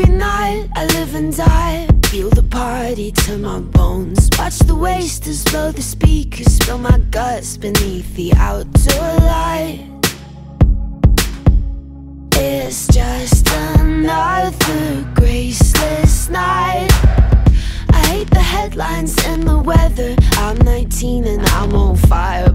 every night I live and die. Feel the party to my bones. Watch the wasters blow the speakers Spill my guts beneath the outdoor light. It's just another graceless night. I hate the headlines and the weather. I'm 19 and I'm on fire.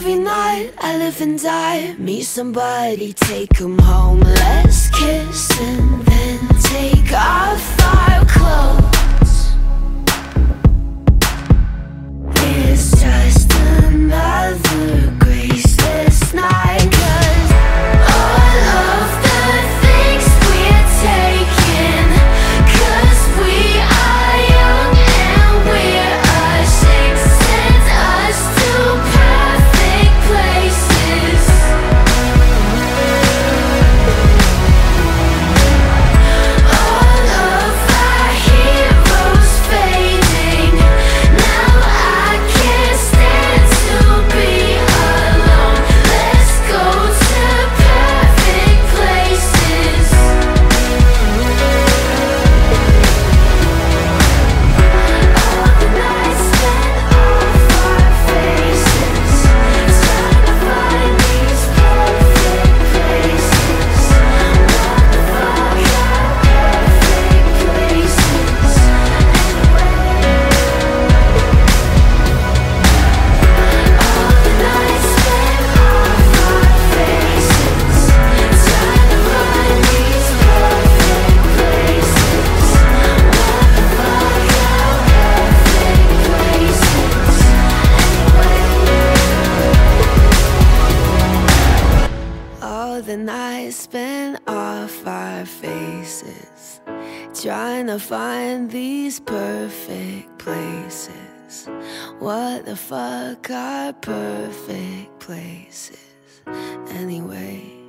every night I live and die. Meet somebody, take 'em home. Let's kiss and Spin off our faces, trying to find these perfect places. What the fuck are perfect places, anyway?